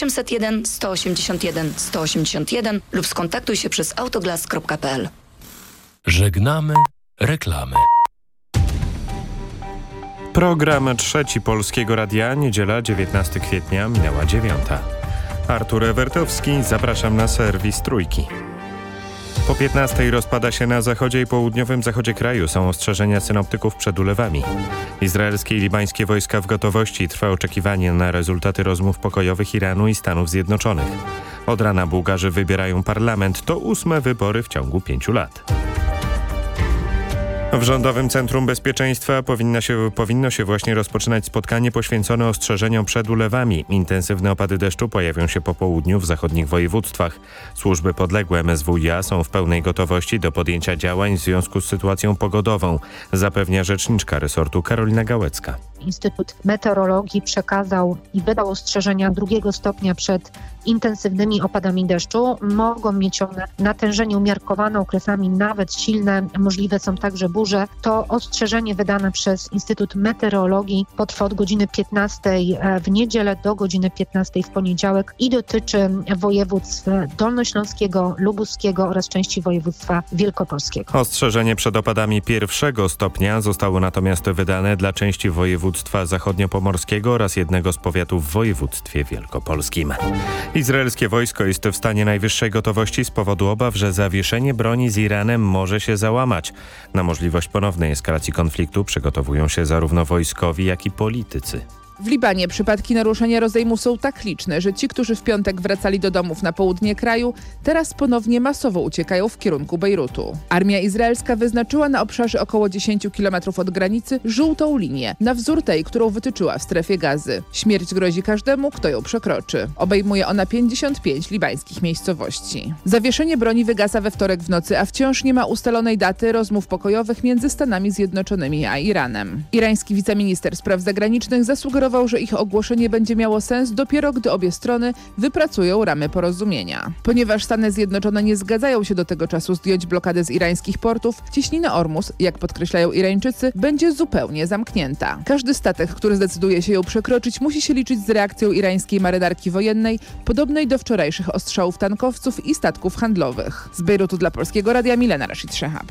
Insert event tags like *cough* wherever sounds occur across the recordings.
801 181 181 lub skontaktuj się przez autoglas.pl. Żegnamy reklamy. Program trzeci Polskiego Radia, niedziela 19 kwietnia, minęła dziewiąta. Artur Ewertowski, zapraszam na serwis Trójki. Po 15 rozpada się na zachodzie i południowym zachodzie kraju. Są ostrzeżenia synoptyków przed ulewami. Izraelskie i libańskie wojska w gotowości. Trwa oczekiwanie na rezultaty rozmów pokojowych Iranu i Stanów Zjednoczonych. Od rana Bułgarzy wybierają parlament. To ósme wybory w ciągu pięciu lat. W Rządowym Centrum Bezpieczeństwa powinno się, powinno się właśnie rozpoczynać spotkanie poświęcone ostrzeżeniom przed ulewami. Intensywne opady deszczu pojawią się po południu w zachodnich województwach. Służby podległe MSWiA są w pełnej gotowości do podjęcia działań w związku z sytuacją pogodową, zapewnia rzeczniczka resortu Karolina Gałecka. Instytut Meteorologii przekazał i wydał ostrzeżenia drugiego stopnia przed intensywnymi opadami deszczu. Mogą mieć one natężenie umiarkowane, okresami nawet silne, możliwe są także burze. To ostrzeżenie wydane przez Instytut Meteorologii potrwa od godziny 15 w niedzielę do godziny 15 w poniedziałek i dotyczy województw dolnośląskiego, lubuskiego oraz części województwa wielkopolskiego. Ostrzeżenie przed opadami pierwszego stopnia zostało natomiast wydane dla części województwa zachodniopomorskiego oraz jednego z powiatów w województwie wielkopolskim. Izraelskie wojsko jest w stanie najwyższej gotowości z powodu obaw, że zawieszenie broni z Iranem może się załamać. Na możliwość ponownej eskalacji konfliktu przygotowują się zarówno wojskowi, jak i politycy. W Libanie przypadki naruszenia rozejmu są tak liczne, że ci, którzy w piątek wracali do domów na południe kraju, teraz ponownie masowo uciekają w kierunku Bejrutu. Armia izraelska wyznaczyła na obszarze około 10 km od granicy żółtą linię, na wzór tej, którą wytyczyła w strefie gazy. Śmierć grozi każdemu, kto ją przekroczy. Obejmuje ona 55 libańskich miejscowości. Zawieszenie broni wygasa we wtorek w nocy, a wciąż nie ma ustalonej daty rozmów pokojowych między Stanami Zjednoczonymi a Iranem. Irański wiceminister spraw zagranicznych zasugerował, że ich ogłoszenie będzie miało sens dopiero gdy obie strony wypracują ramy porozumienia. Ponieważ Stany Zjednoczone nie zgadzają się do tego czasu zdjąć blokady z irańskich portów, ciśnina Ormus, jak podkreślają Irańczycy, będzie zupełnie zamknięta. Każdy statek, który zdecyduje się ją przekroczyć, musi się liczyć z reakcją irańskiej marynarki wojennej, podobnej do wczorajszych ostrzałów tankowców i statków handlowych. Z Bejrutu dla Polskiego Radia Milena Rashid Szehab.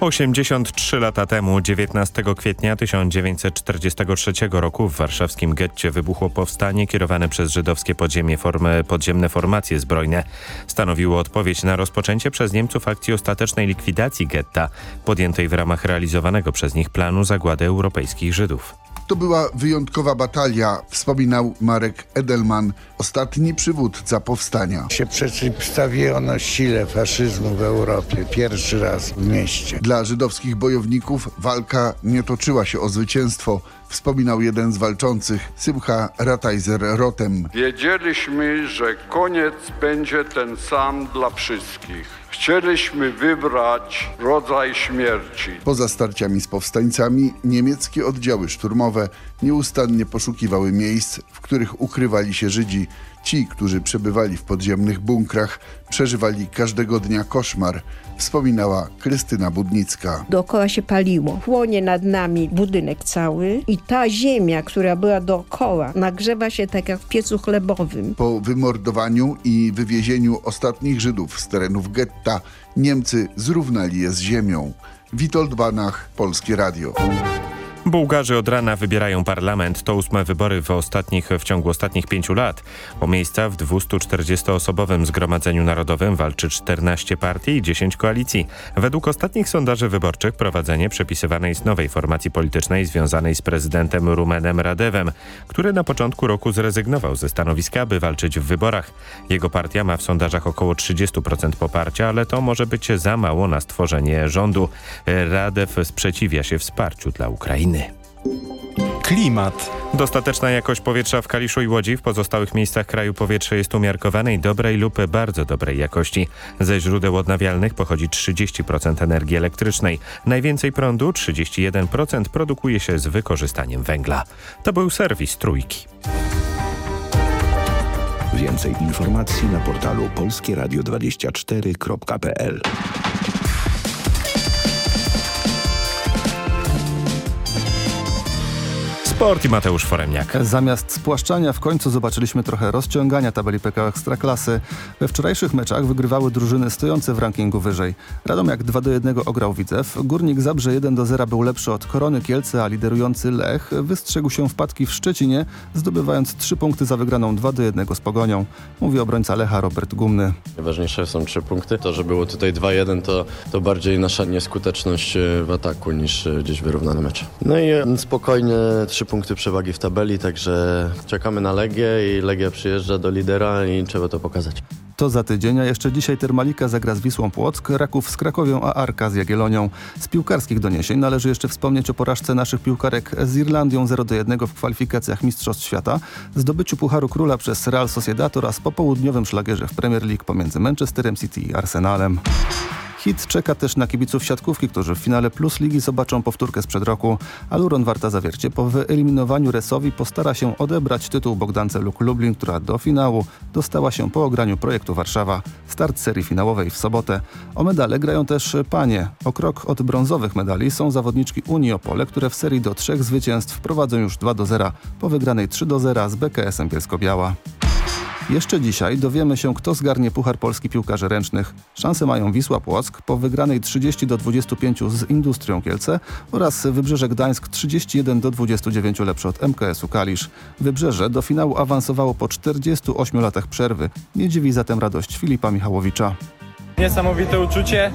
83 lata temu, 19 kwietnia 1943 roku w warszawskim getcie wybuchło powstanie kierowane przez żydowskie podziemie formy, podziemne formacje zbrojne. Stanowiło odpowiedź na rozpoczęcie przez Niemców akcji ostatecznej likwidacji getta, podjętej w ramach realizowanego przez nich planu zagłady europejskich Żydów. To była wyjątkowa batalia, wspominał Marek Edelman, ostatni przywódca powstania. Się przeciwstawiono sile faszyzmu w Europie pierwszy raz w mieście. Dla żydowskich bojowników walka nie toczyła się o zwycięstwo, wspominał jeden z walczących, Symcha Rataiser-Rotem. Wiedzieliśmy, że koniec będzie ten sam dla wszystkich. Chcieliśmy wybrać rodzaj śmierci. Poza starciami z powstańcami, niemieckie oddziały szturmowe nieustannie poszukiwały miejsc, w których ukrywali się Żydzi. Ci, którzy przebywali w podziemnych bunkrach, przeżywali każdego dnia koszmar, wspominała Krystyna Budnicka. Dookoła się paliło. Płonie nad nami budynek cały i ta ziemia, która była dookoła, nagrzewa się tak jak w piecu chlebowym. Po wymordowaniu i wywiezieniu ostatnich Żydów z terenów getta, Niemcy zrównali je z ziemią. Witold Banach, Polskie Radio. Bułgarzy od rana wybierają parlament. To ósme wybory w, ostatnich, w ciągu ostatnich pięciu lat. O miejsca w 240-osobowym Zgromadzeniu Narodowym walczy 14 partii i 10 koalicji. Według ostatnich sondaży wyborczych prowadzenie przepisywane jest nowej formacji politycznej związanej z prezydentem Rumenem Radewem, który na początku roku zrezygnował ze stanowiska, by walczyć w wyborach. Jego partia ma w sondażach około 30% poparcia, ale to może być za mało na stworzenie rządu. Radew sprzeciwia się wsparciu dla Ukrainy. Klimat. Dostateczna jakość powietrza w Kaliszu i Łodzi. W pozostałych miejscach kraju powietrze jest umiarkowanej, dobrej lub bardzo dobrej jakości. Ze źródeł odnawialnych pochodzi 30% energii elektrycznej. Najwięcej prądu, 31%, produkuje się z wykorzystaniem węgla. To był serwis Trójki. Więcej informacji na portalu polskieradio24.pl Sport i Mateusz Foremniak. Zamiast spłaszczania w końcu zobaczyliśmy trochę rozciągania tabeli PKO Ekstraklasy. We wczorajszych meczach wygrywały drużyny stojące w rankingu wyżej. Radomiak 2 do 1 ograł Widzew. Górnik Zabrze 1 do 0 był lepszy od Korony Kielce, a liderujący Lech wystrzegł się wpadki w Szczecinie, zdobywając 3 punkty za wygraną 2 do 1 z Pogonią. Mówi obrońca Lecha Robert Gumny. Najważniejsze są trzy punkty. To, że było tutaj 2-1 to, to bardziej nasza nieskuteczność e, w ataku niż e, gdzieś wyrównany mecz. No i e, spokojnie trzy punkty przewagi w tabeli, także czekamy na Legię i Legia przyjeżdża do lidera i trzeba to pokazać. To za tydzień, a jeszcze dzisiaj Termalika zagra z Wisłą Płock, Raków z Krakowią, a Arka z Jagiellonią. Z piłkarskich doniesień należy jeszcze wspomnieć o porażce naszych piłkarek z Irlandią 0-1 w kwalifikacjach Mistrzostw Świata, zdobyciu Pucharu Króla przez Real Sociedad oraz popołudniowym szlagierze w Premier League pomiędzy Manchesterem City i Arsenalem. Hit czeka też na kibiców siatkówki, którzy w finale Plus Ligi zobaczą powtórkę sprzed roku. Aluron Warta Zawiercie po wyeliminowaniu Resowi postara się odebrać tytuł Bogdance Luk Lublin, która do finału dostała się po ograniu projektu Warszawa. Start serii finałowej w sobotę. O medale grają też panie. O krok od brązowych medali są zawodniczki Unii Opole, które w serii do trzech zwycięstw prowadzą już 2 do 0 po wygranej 3 do 0 z BKS-em Bielsko-Biała. Jeszcze dzisiaj dowiemy się, kto zgarnie Puchar Polski Piłkarzy Ręcznych. Szanse mają Wisła Płock po wygranej 30 do 25 z Industrią Kielce oraz Wybrzeże Gdańsk 31 do 29 lepsze od MKS-u Kalisz. Wybrzeże do finału awansowało po 48 latach przerwy. Nie dziwi zatem radość Filipa Michałowicza. Niesamowite uczucie.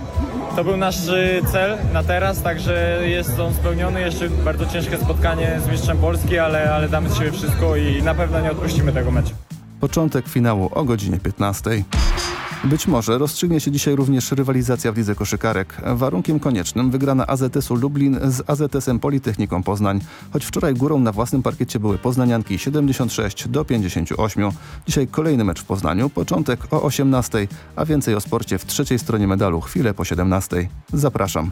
To był nasz y, cel na teraz, także jest on spełniony. Jeszcze bardzo ciężkie spotkanie z mistrzem Polski, ale, ale damy z siebie wszystko i na pewno nie odpuścimy tego meczu. Początek finału o godzinie 15. Być może rozstrzygnie się dzisiaj również rywalizacja w lidze koszykarek. Warunkiem koniecznym wygrana AZS-u Lublin z AZS-em Politechniką Poznań. Choć wczoraj górą na własnym parkiecie były poznanianki 76 do 58. Dzisiaj kolejny mecz w Poznaniu, początek o 18, a więcej o sporcie w trzeciej stronie medalu chwilę po 17. Zapraszam.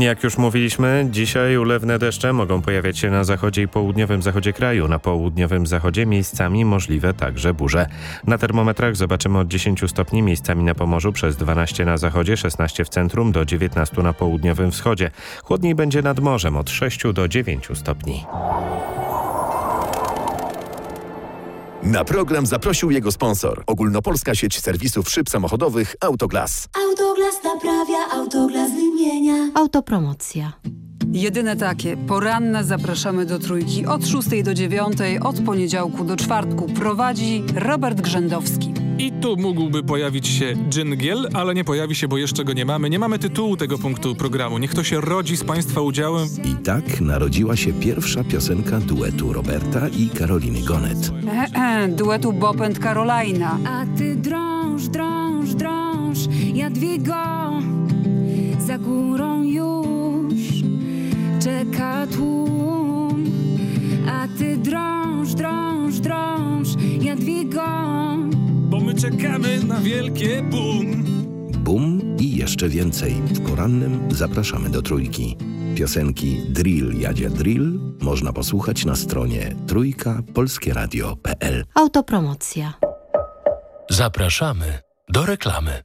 Jak już mówiliśmy, dzisiaj ulewne deszcze mogą pojawiać się na zachodzie i południowym zachodzie kraju. Na południowym zachodzie miejscami możliwe także burze. Na termometrach zobaczymy od 10 stopni miejscami na Pomorzu przez 12 na zachodzie, 16 w centrum do 19 na południowym wschodzie. Chłodniej będzie nad morzem od 6 do 9 stopni. Na program zaprosił jego sponsor. Ogólnopolska sieć serwisów szyb samochodowych Autoglas. Autoglas naprawia, autoglas wymienia. Autopromocja. Jedyne takie. Poranne zapraszamy do trójki od 6 do 9, od poniedziałku do czwartku. Prowadzi Robert Grzędowski. I tu mógłby pojawić się dżingiel, ale nie pojawi się, bo jeszcze go nie mamy. Nie mamy tytułu tego punktu programu. Niech to się rodzi z Państwa udziałem. I tak narodziła się pierwsza piosenka duetu Roberta i Karoliny Gonet. E, e, duetu Bob and Carolina. A ty drąż, drąż, drąż, Jadwigo, za górą już czeka tłum. A ty drąż, drąż, drąż, Jadwigo, czekamy na wielkie bum. Bum i jeszcze więcej. W porannym zapraszamy do trójki. Piosenki Drill Jadzia Drill można posłuchać na stronie trójka polskieradio.pl. Autopromocja. Zapraszamy do reklamy.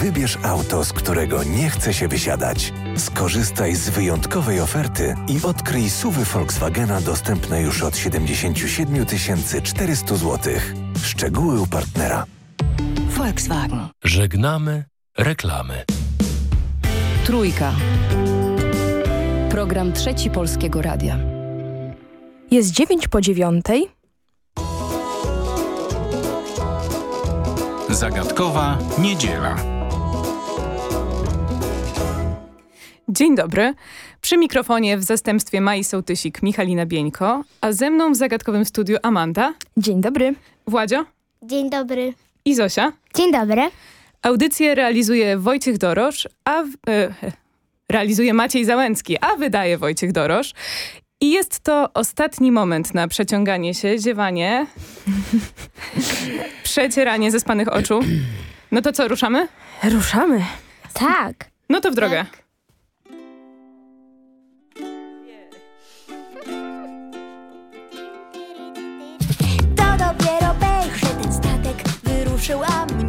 Wybierz auto, z którego nie chce się wysiadać. Skorzystaj z wyjątkowej oferty i odkryj suwy Volkswagena dostępne już od 77 400 zł. Szczegóły u partnera. Volkswagen. Żegnamy reklamy. Trójka. Program Trzeci Polskiego Radia. Jest dziewięć po dziewiątej. Zagadkowa niedziela. Dzień dobry. Przy mikrofonie w zastępstwie Mai Sołtysik Michalina Bieńko, a ze mną w zagadkowym studiu Amanda. Dzień dobry. Władzio. Dzień dobry. I Zosia. Dzień dobry. Audycję realizuje Wojciech Dorosz, a w, e, realizuje Maciej Załęcki, a wydaje Wojciech Dorosz. I jest to ostatni moment na przeciąganie się, ziewanie, *laughs* przecieranie zespanych oczu. No to co, ruszamy? Ruszamy. Tak. No to w drogę. Tak. patrzyła.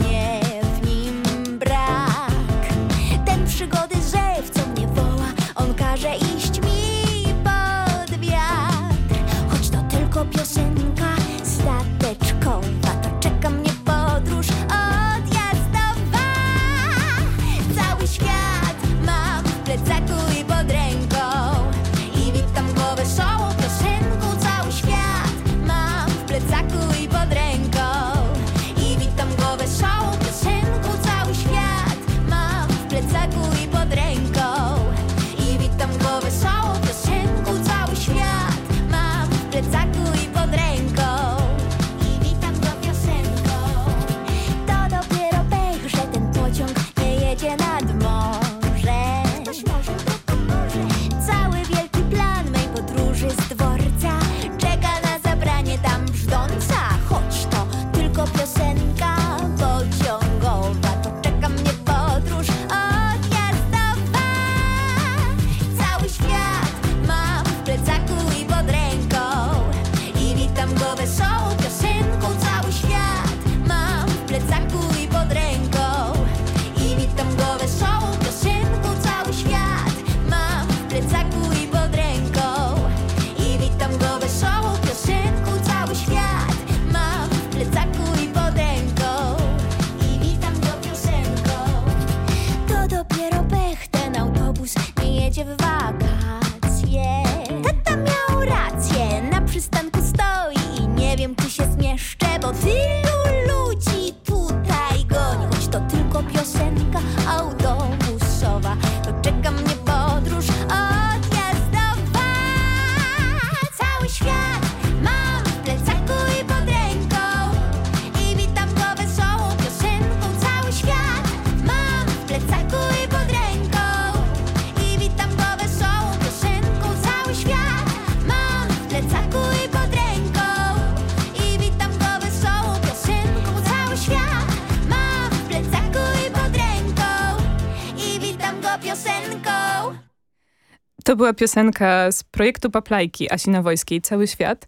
Była piosenka z projektu Paplajki Asi Nawojskiej, Cały Świat.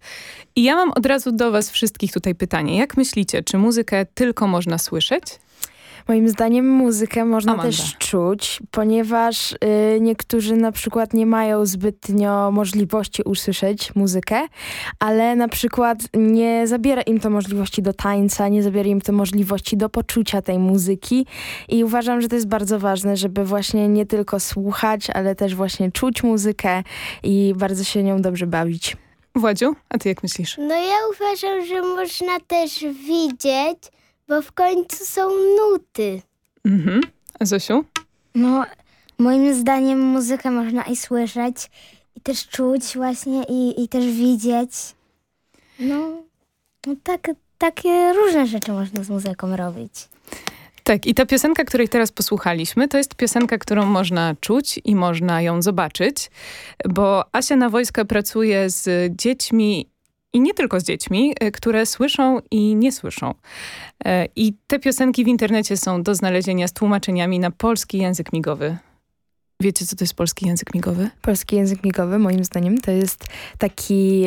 I ja mam od razu do was wszystkich tutaj pytanie. Jak myślicie, czy muzykę tylko można słyszeć? Moim zdaniem muzykę można Amanda. też czuć, ponieważ y, niektórzy na przykład nie mają zbytnio możliwości usłyszeć muzykę, ale na przykład nie zabiera im to możliwości do tańca, nie zabiera im to możliwości do poczucia tej muzyki i uważam, że to jest bardzo ważne, żeby właśnie nie tylko słuchać, ale też właśnie czuć muzykę i bardzo się nią dobrze bawić. Władziu, a ty jak myślisz? No ja uważam, że można też widzieć, bo w końcu są nuty. Mhm. A Zosiu? No, moim zdaniem muzykę można i słyszeć, i też czuć właśnie, i, i też widzieć. No, no tak, takie różne rzeczy można z muzyką robić. Tak, i ta piosenka, której teraz posłuchaliśmy, to jest piosenka, którą można czuć i można ją zobaczyć, bo Asia Nawojska pracuje z dziećmi i nie tylko z dziećmi, y, które słyszą i nie słyszą. E, I te piosenki w internecie są do znalezienia z tłumaczeniami na polski język migowy. Wiecie, co to jest polski język migowy? Polski język migowy, moim zdaniem, to jest taki,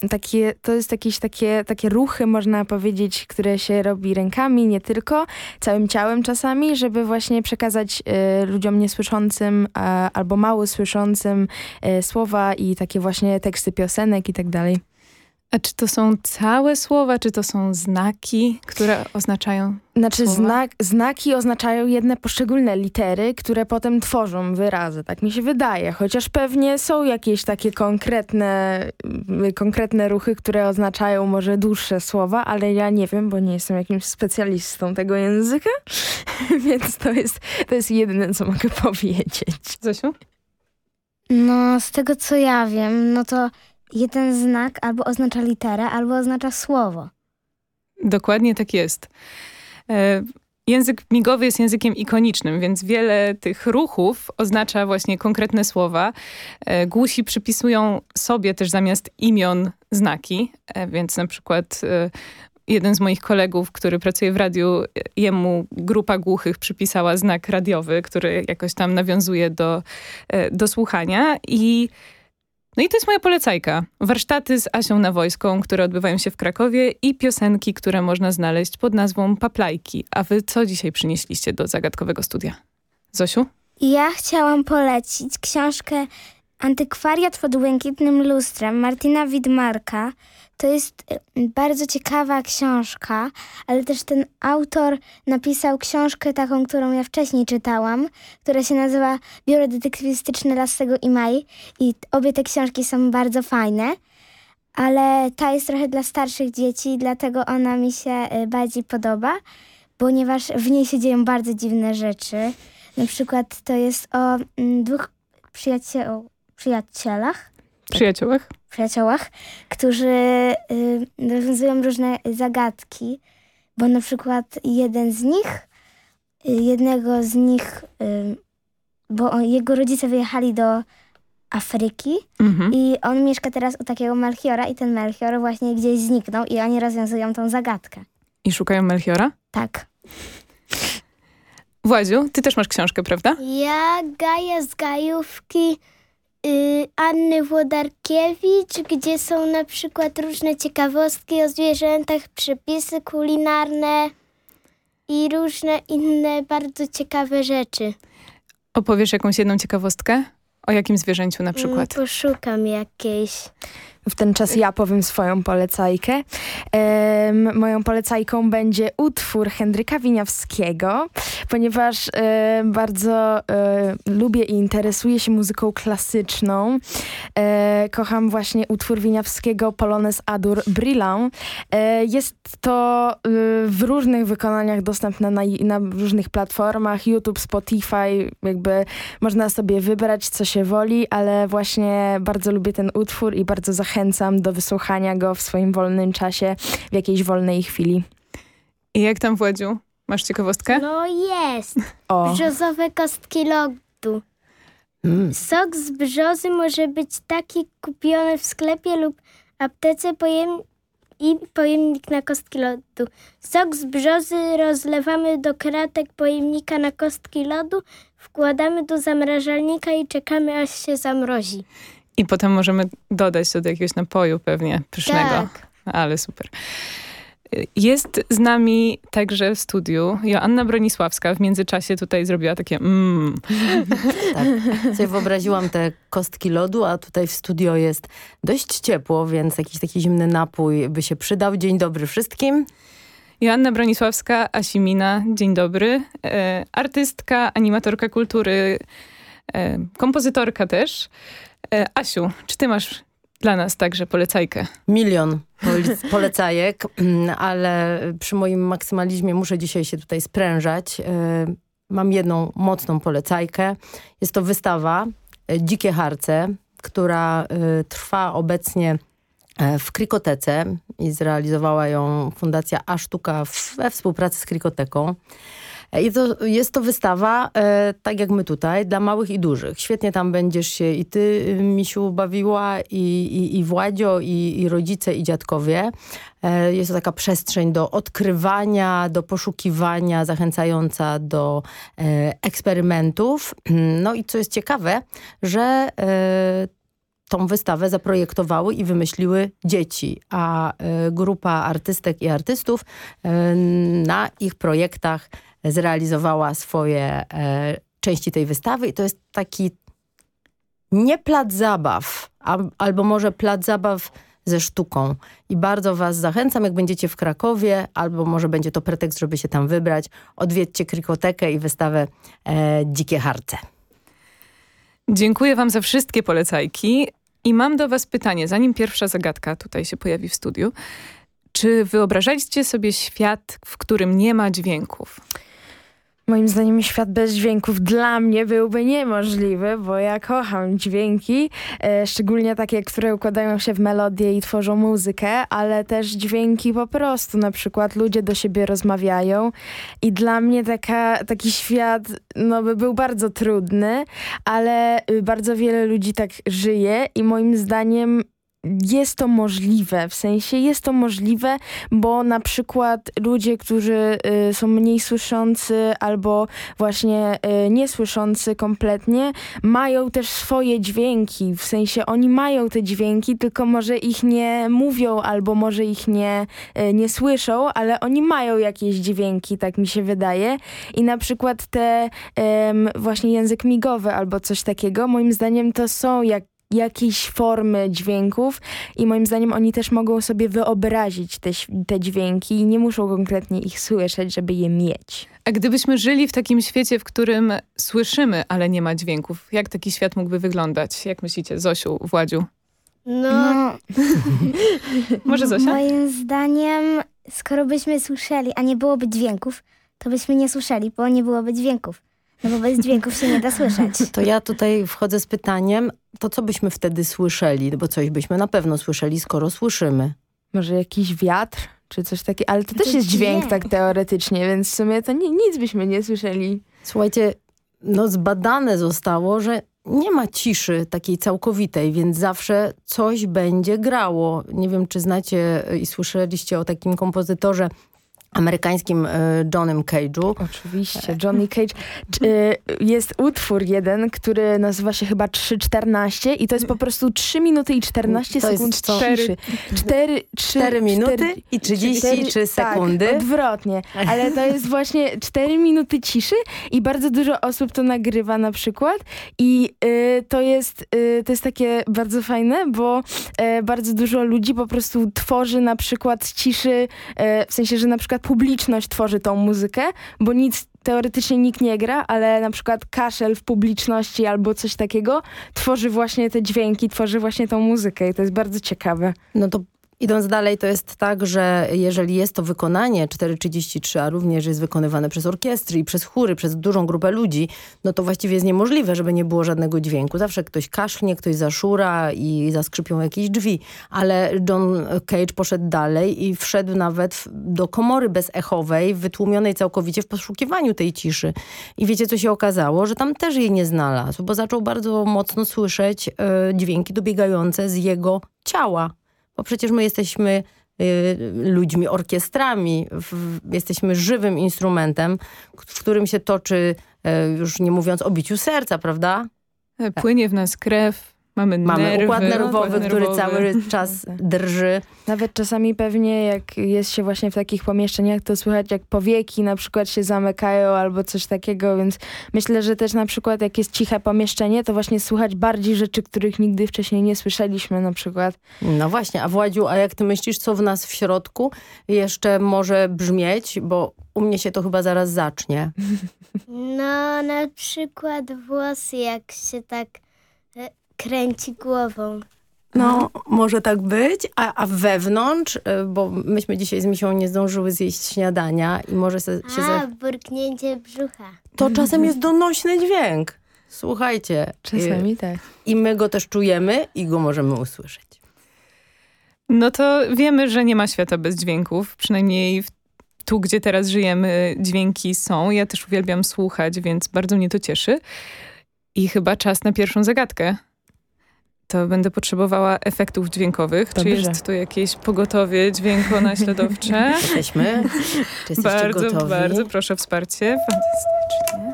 ym, takie, to jest jakieś takie, takie ruchy, można powiedzieć, które się robi rękami, nie tylko, całym ciałem czasami, żeby właśnie przekazać y, ludziom niesłyszącym a, albo mało słyszącym y, słowa i takie właśnie teksty piosenek i tak dalej. A czy to są całe słowa, czy to są znaki, które oznaczają Znaczy słowa? znak, znaki oznaczają jedne poszczególne litery, które potem tworzą wyrazy, tak mi się wydaje. Chociaż pewnie są jakieś takie konkretne, y, konkretne ruchy, które oznaczają może dłuższe słowa, ale ja nie wiem, bo nie jestem jakimś specjalistą tego języka, *laughs* więc to jest, to jest jedyne, co mogę *laughs* powiedzieć. Zosiu? No, z tego co ja wiem, no to jeden znak albo oznacza literę, albo oznacza słowo. Dokładnie tak jest. E, Język migowy jest językiem ikonicznym, więc wiele tych ruchów oznacza właśnie konkretne słowa. E, Głusi przypisują sobie też zamiast imion znaki, e, więc na przykład jeden z moich kolegów, który pracuje w radiu, jemu grupa głuchych przypisała znak radiowy, który jakoś tam nawiązuje do, do słuchania i no i to jest moja polecajka. Warsztaty z Asią Nawojską, które odbywają się w Krakowie i piosenki, które można znaleźć pod nazwą Paplajki. A wy co dzisiaj przynieśliście do zagadkowego studia? Zosiu? Ja chciałam polecić książkę Antykwariat pod błękitnym lustrem Martina Widmarka. To jest y, bardzo ciekawa książka, ale też ten autor napisał książkę taką, którą ja wcześniej czytałam, która się nazywa Biuro Detektywistyczne Lassego i Mai i obie te książki są bardzo fajne, ale ta jest trochę dla starszych dzieci, dlatego ona mi się y, bardziej podoba, ponieważ w niej się dzieją bardzo dziwne rzeczy. Na przykład to jest o mm, dwóch przyjaciel, przyjacielach, Przyjaciołach? przyjaciołach, którzy y, rozwiązują różne zagadki, bo na przykład jeden z nich, y, jednego z nich, y, bo on, jego rodzice wyjechali do Afryki Mhm. i on mieszka teraz u takiego Melchiora i ten Melchior właśnie gdzieś zniknął i oni rozwiązują tą zagadkę. I szukają Melchiora? Tak. Władziu, ty też masz książkę, prawda? Ja Gaja z Gajówki Anny Włodarkiewicz, gdzie są na przykład różne ciekawostki o zwierzętach, przepisy kulinarne i różne inne bardzo ciekawe rzeczy. Opowiesz jakąś jedną ciekawostkę? O jakim zwierzęciu na przykład? Mm, Poszukam jakiejś. W ten czas ja powiem swoją polecajkę. Em, moją polecajką będzie utwór Henryka Winiawskiego, ponieważ bardzo lubię i interesuję się muzyką klasyczną. E, kocham właśnie utwór Winiawskiego Polones Adur Brillant. E, jest to e, w różnych wykonaniach dostępne na, na różnych platformach, YouTube, Spotify, jakby można sobie wybrać, co się woli, ale właśnie bardzo lubię ten utwór i bardzo zachęcam do wysłuchania go w swoim wolnym czasie, w jakiejś wolnej chwili. I jak tam, Władziu? Masz ciekawostkę? No jest. O. Brzozowe kostki lodu. Sok z brzozy może być taki kupiony w sklepie lub aptece pojem i pojemnik na kostki lodu. Sok z brzozy rozlewamy do kratek pojemnika na kostki lodu, Wkładamy do zamrażalnika i czekamy, aż się zamrozi. I potem możemy dodać to do jakiegoś napoju pewnie pysznego. Tak. Ale super. Jest z nami także w studiu Joanna Bronisławska. W międzyczasie tutaj zrobiła takie mmm. *laughs* Tak, sobie wyobraziłam te kostki lodu, a tutaj w studio jest dość ciepło, więc jakiś taki zimny napój by się przydał. Dzień dobry wszystkim. Joanna Bronisławska, Asimina, dzień dobry. E, artystka, animatorka kultury, e, kompozytorka też. E, Asiu, czy ty masz dla nas także polecajkę? Milion pole- *laughs* polecajek, mm, ale przy moim maksymalizmie muszę dzisiaj się tutaj sprężać. E, Mam jedną mocną polecajkę. Jest to wystawa e, Dzikie Harce, która trwa obecnie w Krikotece i zrealizowała ją Fundacja A Sztuka we współpracy z Krikoteką. I to, jest to wystawa, e, tak jak my tutaj, dla małych i dużych. Świetnie tam będziesz się i ty, y, Misiu, bawiła, i, i, i Władzio, i, i rodzice, i dziadkowie. E, jest to taka przestrzeń do odkrywania, do poszukiwania, zachęcająca do e, eksperymentów. *clears throat* No i co jest ciekawe, że e, tą wystawę zaprojektowały i wymyśliły dzieci, a e, grupa artystek i artystów e, na ich projektach zrealizowała swoje e, części tej wystawy i to jest taki nie plac zabaw, albo może plac zabaw ze sztuką. I bardzo was zachęcam, jak będziecie w Krakowie, albo może będzie to pretekst, żeby się tam wybrać, odwiedźcie Krikotekę i wystawę e, Dzikie Harce. Dziękuję wam za wszystkie polecajki. I mam do was pytanie, zanim pierwsza zagadka tutaj się pojawi w studiu. Czy wyobrażaliście sobie świat, w którym nie ma dźwięków? Moim zdaniem świat bez dźwięków dla mnie byłby niemożliwy, bo ja kocham dźwięki, e, szczególnie takie, które układają się w melodię i tworzą muzykę, ale też dźwięki po prostu, na przykład ludzie do siebie rozmawiają i dla mnie taka, taki świat no, by był bardzo trudny, ale y, bardzo wiele ludzi tak żyje i moim zdaniem jest to możliwe, w sensie jest to możliwe, bo na przykład ludzie, którzy y, są mniej słyszący albo właśnie y, niesłyszący kompletnie, mają też swoje dźwięki, w sensie oni mają te dźwięki, tylko może ich nie mówią albo może ich nie, y, nie słyszą, ale oni mają jakieś dźwięki, tak mi się wydaje. I na przykład te em, właśnie język migowy albo coś takiego, moim zdaniem to są jak jakieś formy dźwięków i moim zdaniem oni też mogą sobie wyobrazić te, te dźwięki i nie muszą konkretnie ich słyszeć, żeby je mieć. A gdybyśmy żyli w takim świecie, w którym słyszymy, ale nie ma dźwięków, jak taki świat mógłby wyglądać? Jak myślicie, Zosiu, Władziu? No, *laughs* Może Zosia? moim zdaniem, skoro byśmy słyszeli, a nie byłoby dźwięków, to byśmy nie słyszeli, bo nie byłoby dźwięków. No bo bez dźwięków się nie da słyszeć. *laughs* To ja tutaj wchodzę z pytaniem, to co byśmy wtedy słyszeli? Bo coś byśmy na pewno słyszeli, skoro słyszymy. Może jakiś wiatr czy coś takiego, ale to też To jest dźwięk dźwięk. tak teoretycznie, więc w sumie to ni nic byśmy nie słyszeli. Słuchajcie, no zbadane zostało, że nie ma ciszy takiej całkowitej, więc zawsze coś będzie grało. Nie wiem, czy znacie i słyszeliście o takim kompozytorze amerykańskim y, Johnem Cage'u. Oczywiście, Johnny Cage. Y, Jest utwór jeden, który nazywa się chyba 3.14 i to jest po prostu 3 minuty i 14 To jest sekund co? ciszy. 4, 4 minuty i 33 sekundy. Tak, odwrotnie. Ale to jest właśnie 4 minuty ciszy i bardzo dużo osób to nagrywa na przykład i y, to, jest, y, to jest takie bardzo fajne, bo y, bardzo dużo ludzi po prostu tworzy na przykład ciszy, w sensie, że na przykład publiczność tworzy tą muzykę, bo nic teoretycznie nikt nie gra, ale na przykład kaszel w publiczności albo coś takiego tworzy właśnie te dźwięki, tworzy właśnie tą muzykę i to jest bardzo ciekawe. No to idąc dalej, to jest tak, że jeżeli jest to wykonanie 4.33, a również jest wykonywane przez orkiestry i przez chóry, przez dużą grupę ludzi, no to właściwie jest niemożliwe, żeby nie było żadnego dźwięku. Zawsze ktoś kaszlnie, ktoś zaszura i zaskrzypią jakieś drzwi. Ale John Cage poszedł dalej i wszedł nawet do komory bezechowej, wytłumionej całkowicie w poszukiwaniu tej ciszy. I wiecie, co się okazało? Że tam też jej nie znalazł, bo zaczął bardzo mocno słyszeć e, dźwięki dobiegające z jego ciała bo przecież my jesteśmy y, ludźmi, orkiestrami, jesteśmy żywym instrumentem, w którym się toczy e, już nie mówiąc o biciu serca, prawda? Płynie w nas krew, mamy, Mamy nerwy, układ nerwowy, układ który nerwowy. cały czas drży. Nawet czasami pewnie jak jest się właśnie w takich pomieszczeniach, to słychać jak powieki na przykład się zamykają albo coś takiego, więc myślę, że też na przykład jak jest ciche pomieszczenie, to właśnie słychać bardziej rzeczy, których nigdy wcześniej nie słyszeliśmy na przykład. No właśnie, a Władziu, a jak ty myślisz, co w nas w środku jeszcze może brzmieć, bo u mnie się to chyba zaraz zacznie. No, na przykład włosy, jak się tak kręci głową. No, może tak być, a, a wewnątrz, y, bo myśmy dzisiaj z Misią nie zdążyły zjeść śniadania i może se, się... A, Za... burknięcie brzucha. To czasem jest donośny dźwięk. Słuchajcie. Czasami y, tak. I my go też czujemy i go możemy usłyszeć. No to wiemy, że nie ma świata bez dźwięków, przynajmniej w, tu, gdzie teraz żyjemy, dźwięki są. Ja też uwielbiam słuchać, więc bardzo mnie to cieszy. I chyba czas na pierwszą zagadkę. To będę potrzebowała efektów dźwiękowych. Czy Dobrze. jest tu jakieś pogotowie dźwiękonaśladowcze? *laughs* Jesteśmy. Czy bardzo, gotowi? bardzo proszę o wsparcie. Fantastycznie.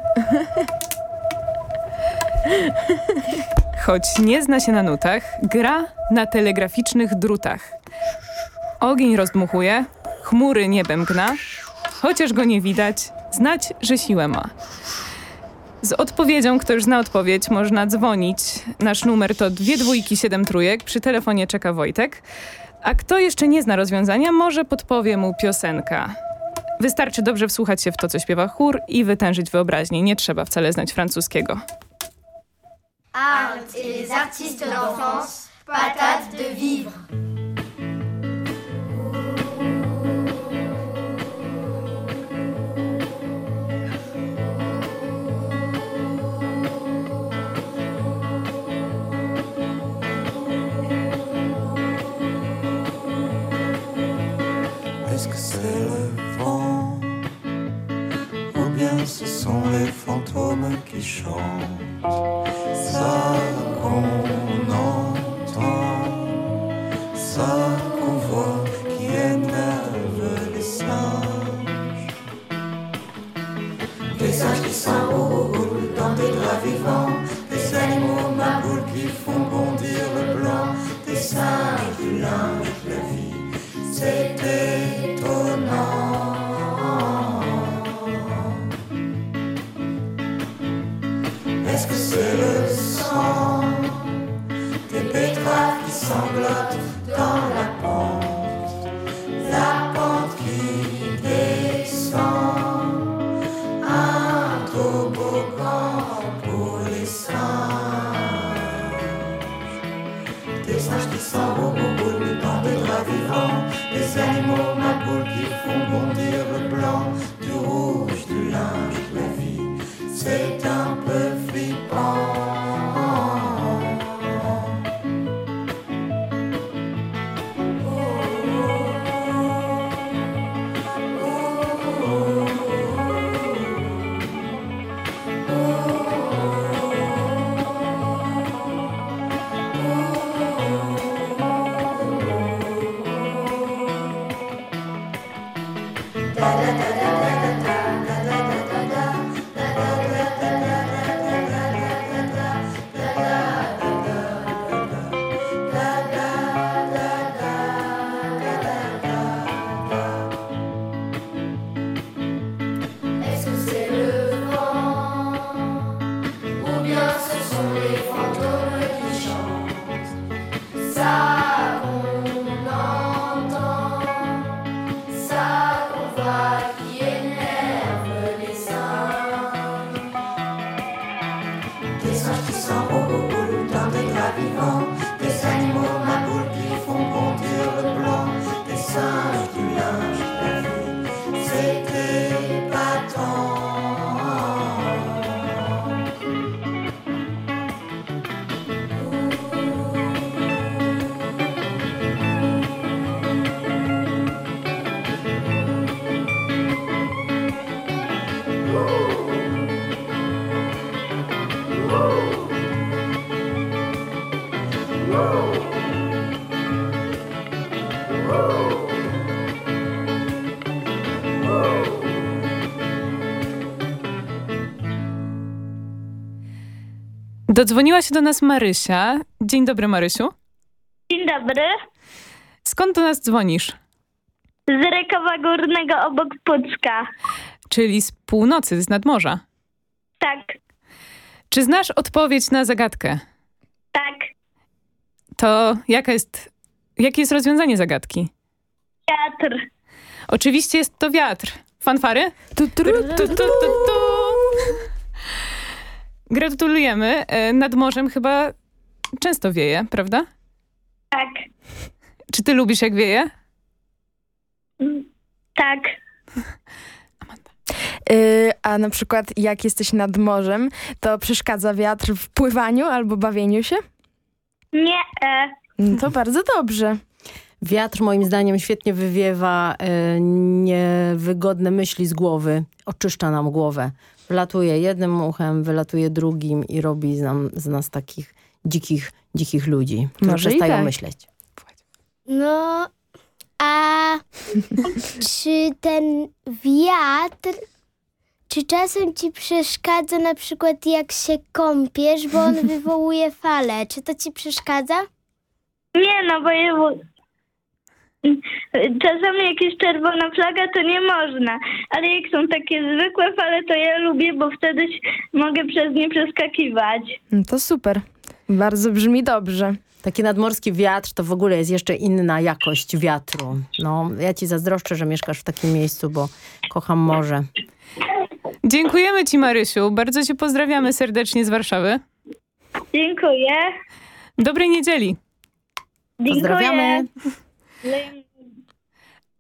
Choć nie zna się na nutach, gra na telegraficznych drutach. Ogień rozdmuchuje, chmury niebem gna, chociaż go nie widać, znać, że siłę ma. Z odpowiedzią, kto już zna odpowiedź, można dzwonić. Nasz numer to dwie dwójki, siedem trójek. Przy telefonie czeka Wojtek. A kto jeszcze nie zna rozwiązania, może podpowie mu piosenka. Wystarczy dobrze wsłuchać się w to, co śpiewa chór i wytężyć wyobraźnię. Nie trzeba wcale znać francuskiego. Arles et les artistes d'enfance, patate de vivre. Dodzwoniła się do nas Marysia. Dzień dobry, Marysiu. Dzień dobry. Skąd do nas dzwonisz? Z Rekowa Górnego obok Pucka. Czyli z północy, z nadmorza. Tak, Czy znasz odpowiedź na zagadkę? tak. To jaka jest, jakie jest rozwiązanie zagadki? Wiatr. Oczywiście jest to wiatr. Fanfary? Tu, tu, tu, tu, tu, tu. Gratulujemy. E, Nad morzem chyba często wieje, prawda? Tak. Czy ty lubisz jak wieje? Tak. Y, a na przykład jak jesteś nad morzem, to przeszkadza wiatr w pływaniu albo bawieniu się? Nie. E. No to bardzo dobrze. Wiatr moim zdaniem świetnie wywiewa e, niewygodne myśli z głowy. Oczyszcza nam głowę. Wlatuje jednym uchem, wylatuje drugim i robi z, nam, z nas takich dzikich, dzikich ludzi, którzy Może przestają tak. myśleć. No, a *laughs* czy ten wiatr, czy czasem ci przeszkadza na przykład jak się kąpiesz, bo on *laughs* wywołuje fale? Czy to ci przeszkadza? Nie, no bo je... Czasami jak jest czerwona flaga, to nie można. Ale jak są takie zwykłe fale, to ja lubię, bo wtedy mogę przez nie przeskakiwać. No to super. Bardzo brzmi dobrze. Taki nadmorski wiatr to w ogóle jest jeszcze inna jakość wiatru. No, ja ci zazdroszczę, że mieszkasz w takim miejscu, bo kocham morze. Dziękujemy ci, Marysiu. Bardzo cię pozdrawiamy serdecznie z Warszawy. Dziękuję. Dobrej niedzieli. Pozdrawiamy.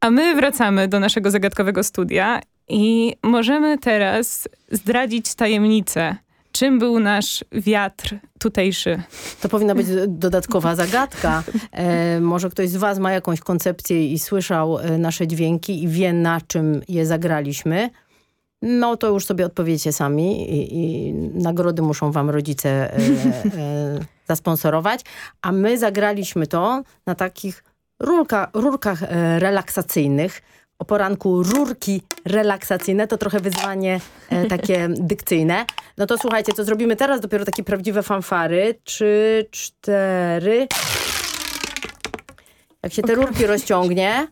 A my wracamy do naszego zagadkowego studia i możemy teraz zdradzić tajemnicę. Czym był nasz wiatr tutejszy? To powinna być dodatkowa zagadka. E, może ktoś z was ma jakąś koncepcję i słyszał e, nasze dźwięki i wie, na czym je zagraliśmy. No to już sobie odpowiecie sami i, i nagrody muszą wam rodzice e, e, *laughs* zasponsorować. A my zagraliśmy to na takich rurka, rurkach e, relaksacyjnych. O poranku rurki relaksacyjne to trochę wyzwanie e, *laughs* takie dykcyjne. No to słuchajcie, co zrobimy teraz? Dopiero takie prawdziwe fanfary. Trzy, cztery. Jak się te rurki rozciągnie,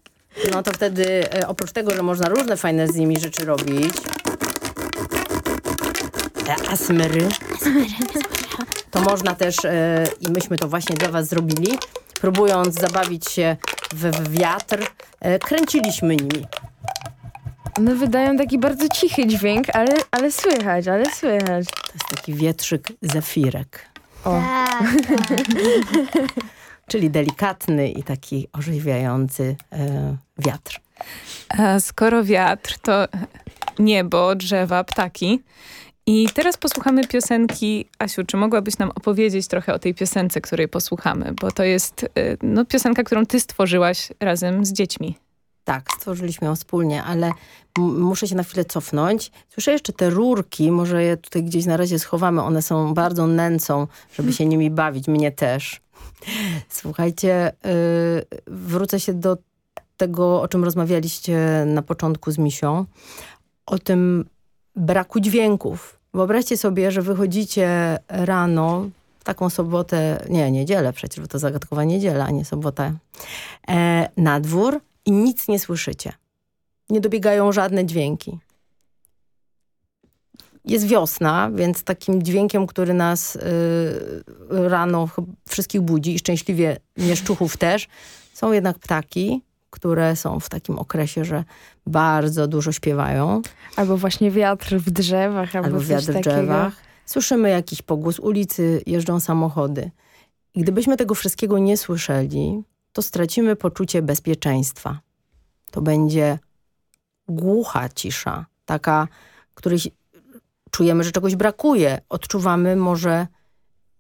no to wtedy e, oprócz tego, że można różne fajne z nimi rzeczy robić. Te asmery. To można też, e, i myśmy to właśnie dla was zrobili, próbując zabawić się w, wiatr, e, kręciliśmy nimi. One wydają taki bardzo cichy dźwięk, ale, ale słychać, ale słychać. To jest taki wietrzyk zefirek. O. *laughs* Czyli delikatny i taki orzeźwiający e, wiatr. A skoro wiatr, to niebo, drzewa, ptaki. I teraz posłuchamy piosenki. Asiu, czy mogłabyś nam opowiedzieć trochę o tej piosence, której posłuchamy? Bo to jest y, no, piosenka, którą ty stworzyłaś razem z dziećmi. Tak, stworzyliśmy ją wspólnie, ale muszę się na chwilę cofnąć. Słyszę jeszcze te rurki, może je tutaj gdzieś na razie schowamy. One są bardzo nęcą, żeby się nimi bawić. Mnie też. *laughs* Słuchajcie, yy, wrócę się do tego, o czym rozmawialiście na początku z Misią. O tym braku dźwięków. Wyobraźcie sobie, że wychodzicie rano taką sobotę, nie, niedzielę przecież, bo to zagadkowa niedziela, a nie sobota, e, na dwór i nic nie słyszycie. Nie dobiegają żadne dźwięki. Jest wiosna, więc takim dźwiękiem, który nas y, rano wszystkich budzi i szczęśliwie mieszczuchów też, są jednak ptaki, które są w takim okresie, że bardzo dużo śpiewają. Albo właśnie wiatr w drzewach, albo, Albo wiatr w drzewach. Słyszymy jakiś pogłos ulicy, jeżdżą samochody. I gdybyśmy tego wszystkiego nie słyszeli, to stracimy poczucie bezpieczeństwa. To będzie głucha cisza, taka, której czujemy, że czegoś brakuje. Odczuwamy może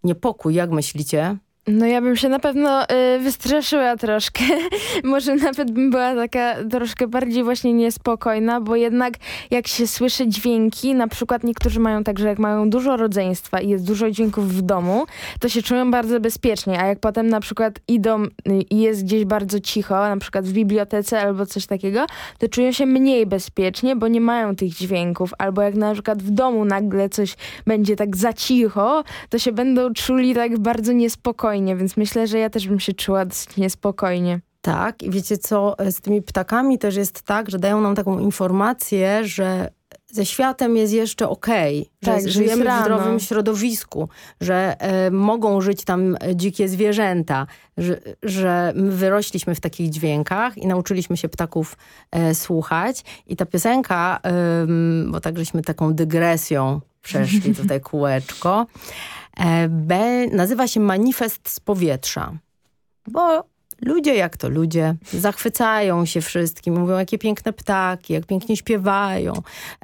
niepokój, jak myślicie? No ja bym się na pewno y, wystraszyła troszkę. *laughs* Może nawet bym była taka troszkę bardziej właśnie niespokojna, bo jednak jak się słyszy dźwięki, na przykład niektórzy mają tak, że jak mają dużo rodzeństwa i jest dużo dźwięków w domu, to się czują bardzo bezpiecznie, a jak potem na przykład idą y, i jest gdzieś bardzo cicho, na przykład w bibliotece albo coś takiego, to czują się mniej bezpiecznie, bo nie mają tych dźwięków, albo jak na przykład w domu nagle coś będzie tak za cicho, to się będą czuli tak bardzo niespokojnie, więc myślę, że ja też bym się czuła dosyć niespokojnie. Tak, i wiecie co, z tymi ptakami też jest tak, że dają nam taką informację, że ze światem jest jeszcze okej, że Tak, że żyjemy w zdrowym środowisku, że e, mogą żyć tam e, dzikie zwierzęta, że, że my wyrośliśmy w takich dźwiękach i nauczyliśmy się ptaków e, słuchać. I ta piosenka, em, bo tak żeśmy taką dygresją przeszli tutaj *laughs* kółeczko, e, be, nazywa się Manifest z powietrza. Bo ludzie jak to ludzie, zachwycają się wszystkim, mówią jakie piękne ptaki, jak pięknie śpiewają.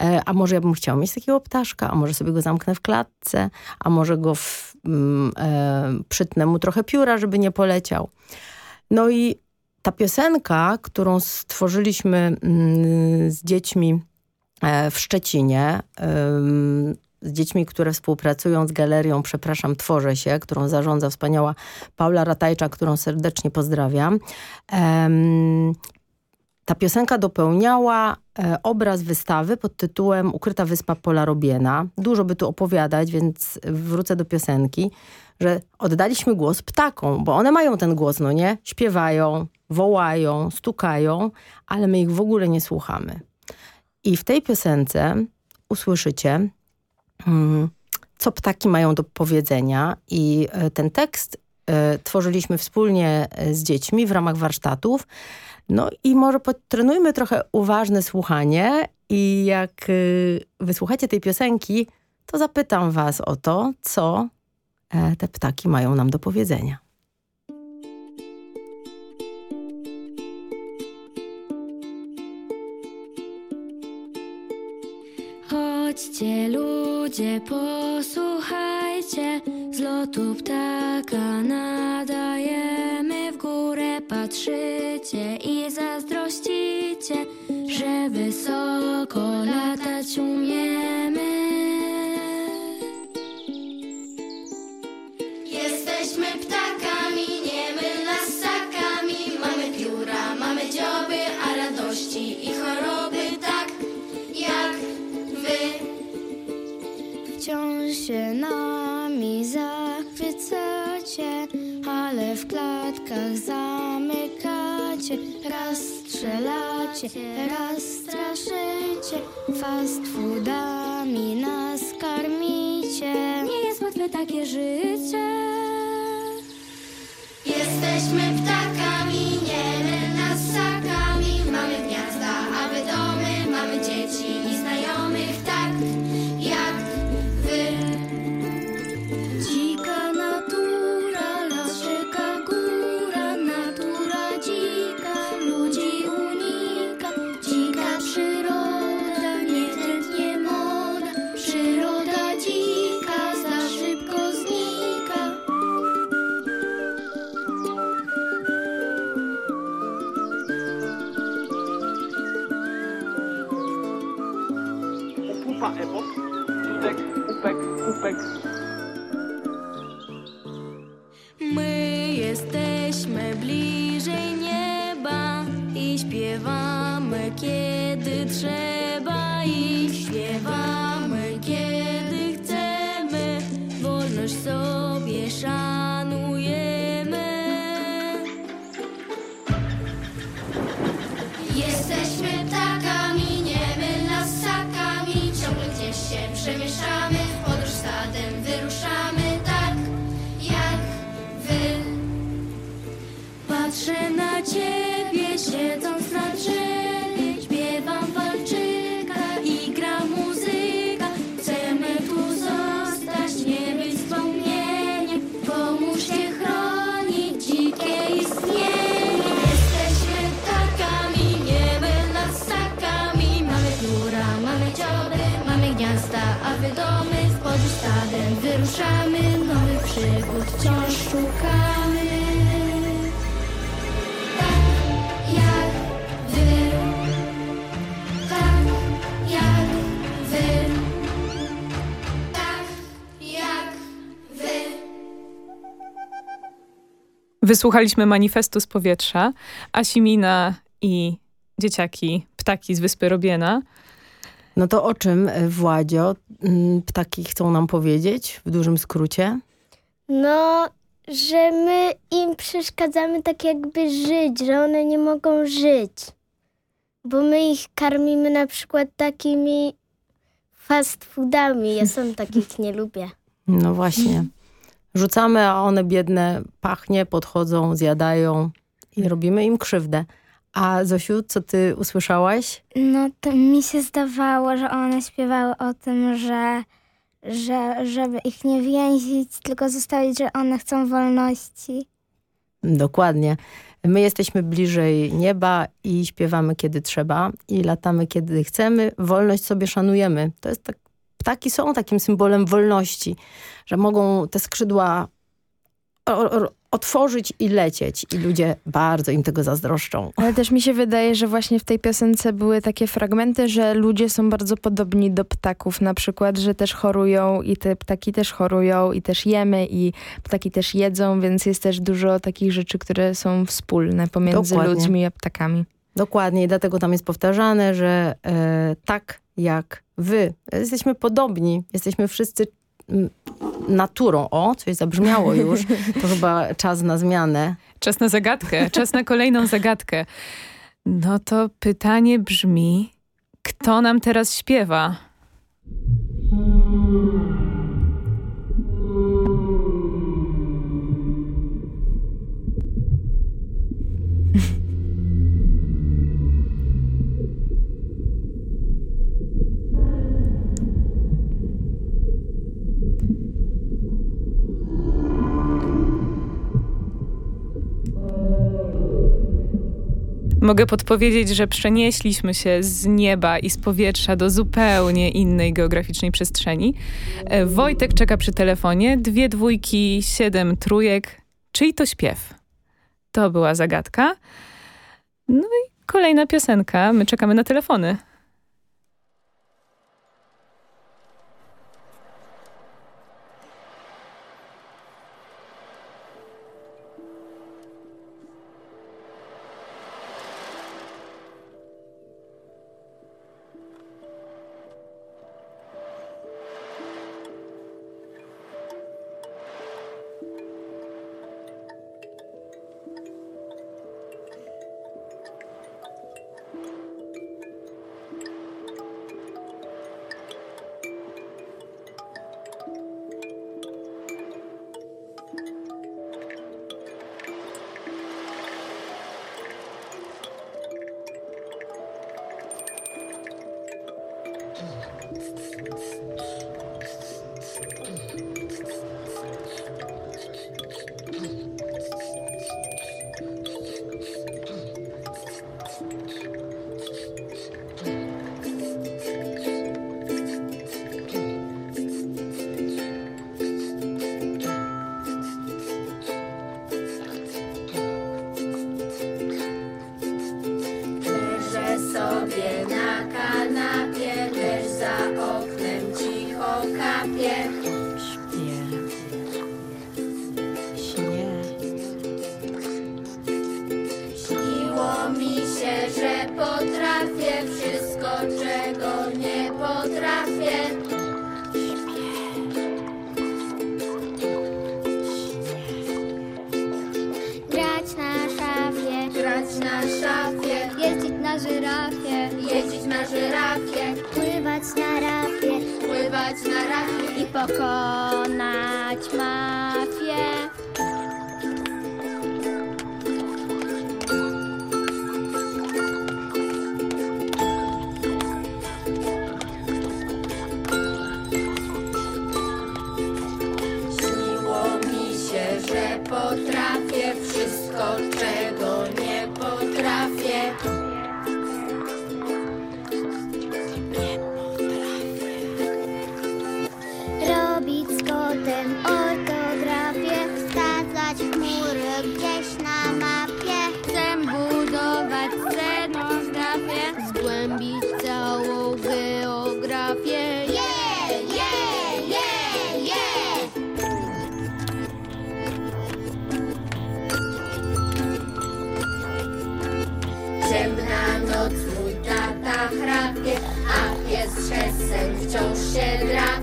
E, a może ja bym chciał mieć takiego ptaszka, a może sobie go zamknę w klatce, a może go w, mm, e, przytnę mu trochę pióra, żeby nie poleciał. No i ta piosenka, którą stworzyliśmy mm, z dziećmi e, w Szczecinie, z dziećmi, które współpracują z galerią Przepraszam, tworzę się, którą zarządza wspaniała Paula Ratajcza, którą serdecznie pozdrawiam. Em, ta piosenka dopełniała e, obraz wystawy pod tytułem Ukryta wyspa Pola Robiena. Dużo by tu opowiadać, więc wrócę do piosenki, że oddaliśmy głos ptakom, bo one mają ten głos, no nie? Śpiewają, wołają, stukają, ale my ich w ogóle nie słuchamy. I w tej piosence usłyszycie, co ptaki mają do powiedzenia i e, ten tekst e, tworzyliśmy wspólnie e, z dziećmi w ramach warsztatów. No i może potrenujmy trochę uważne słuchanie i jak wysłuchacie tej piosenki, to zapytam was o to, co te ptaki mają nam do powiedzenia. Chodźcie ludzie, posłuchajcie, z lotu ptaka nadajemy w górę, patrzycie i zazdrościcie, że wysoko latać umiemy. Wciąż się nami zachwycacie, ale w klatkach zamykacie. Raz strzelacie, raz straszycie, fast foodami nas karmicie. Nie jest łatwe takie życie. Jesteśmy ptakami, nie my lasakami. Mamy gniazda, a wy domy, mamy dzieci i znajomych respect Wysłuchaliśmy manifestu z powietrza. Asimina i dzieciaki, ptaki z Wyspy Robiena. No to o czym, e, Władzio, ptaki chcą nam powiedzieć w dużym skrócie? No, że my im przeszkadzamy tak jakby żyć, że one nie mogą żyć. Bo my ich karmimy na przykład takimi fast foodami. Ja sam takich nie lubię. No właśnie. Rzucamy, a one biedne pachnie, podchodzą, zjadają i robimy im krzywdę. A Zosiu, co ty usłyszałaś? No to mi się zdawało, że one śpiewały o tym, że, że żeby ich nie więzić, tylko zostawić, że one chcą wolności. Dokładnie. My jesteśmy bliżej nieba i śpiewamy kiedy trzeba i latamy kiedy chcemy. Wolność sobie szanujemy. To jest tak, ptaki są takim symbolem wolności, że mogą te skrzydła otworzyć i lecieć i ludzie bardzo im tego zazdroszczą. Ale też mi się wydaje, że właśnie w tej piosence były takie fragmenty, że ludzie są bardzo podobni do ptaków. Na przykład, że też chorują i te ptaki też chorują i też jemy i ptaki też jedzą, więc jest też dużo takich rzeczy, które są wspólne pomiędzy Dokładnie. ludźmi a ptakami. Dokładnie, i dlatego tam jest powtarzane, że e, tak jak wy, jesteśmy podobni, jesteśmy wszyscy naturą. O, coś zabrzmiało już, *laughs* to chyba czas na zmianę. Czas na zagadkę, czas na kolejną zagadkę. No to pytanie brzmi, kto nam teraz śpiewa? Mogę podpowiedzieć, że przenieśliśmy się z nieba i z powietrza do zupełnie innej geograficznej przestrzeni. E, Wojtek czeka przy telefonie, dwie dwójki, siedem trójek. Czyj to śpiew? To była zagadka. No i kolejna piosenka. My czekamy na telefony. Na i pokonać mafię. Się.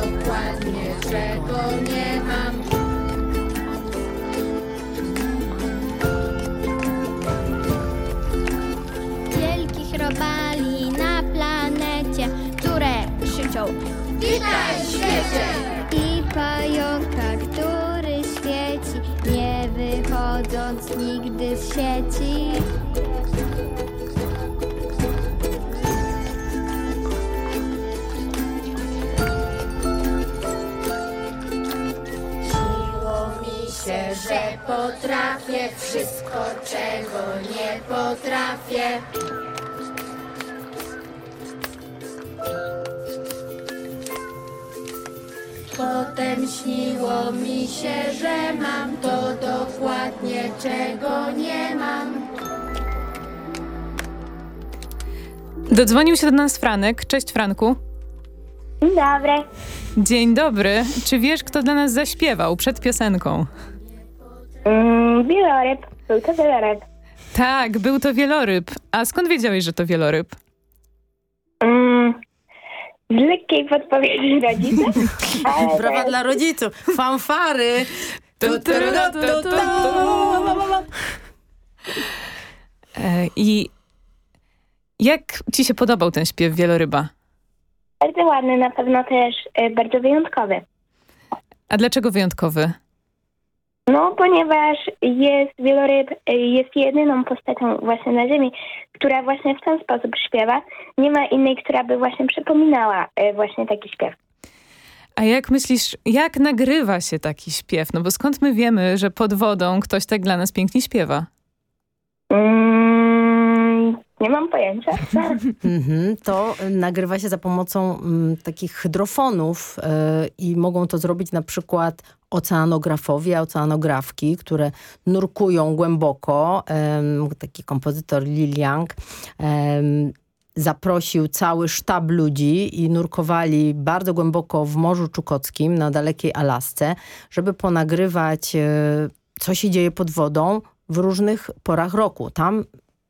Dokładnie, czego nie mam. Wielkich robali na planecie, które krzyczą Witaj, świecie! I pająka, który świeci, nie wychodząc nigdy z sieci. Potrafię wszystko, czego nie potrafię. Potem śniło mi się, że mam to dokładnie, czego nie mam. Dodzwonił się do nas Franek. Cześć Franku. Dzień dobry. Dzień dobry. Czy wiesz, kto dla nas zaśpiewał przed piosenką? Mm, wieloryb. Był to wieloryb. Tak, był to wieloryb. A skąd wiedziałeś, że to wieloryb? Mm, z lekkiej podpowiedzi rodziców. ale *laughs* Brawa dla rodziców. Fanfary. Tu, tu, tu, tu, tu. E, I jak ci się podobał ten śpiew wieloryba? Bardzo ładny, na pewno też e, bardzo wyjątkowy. A dlaczego wyjątkowy? No, ponieważ jest wieloryb, jest jedyną postacią właśnie na Ziemi, która właśnie w ten sposób śpiewa. Nie ma innej, która by właśnie przypominała e, właśnie taki śpiew. A jak myślisz, jak nagrywa się taki śpiew? No bo skąd my wiemy, że pod wodą ktoś tak dla nas pięknie śpiewa? Mm, nie mam pojęcia. *laughs* Mhm, to nagrywa się za pomocą mm, takich hydrofonów y, i mogą to zrobić na przykład oceanografowie, oceanografki, które nurkują głęboko. Em, taki kompozytor Lil Young em, zaprosił cały sztab ludzi i nurkowali bardzo głęboko w Morzu Czukockim na dalekiej Alasce, żeby ponagrywać, e, co się dzieje pod wodą w różnych porach roku. Tam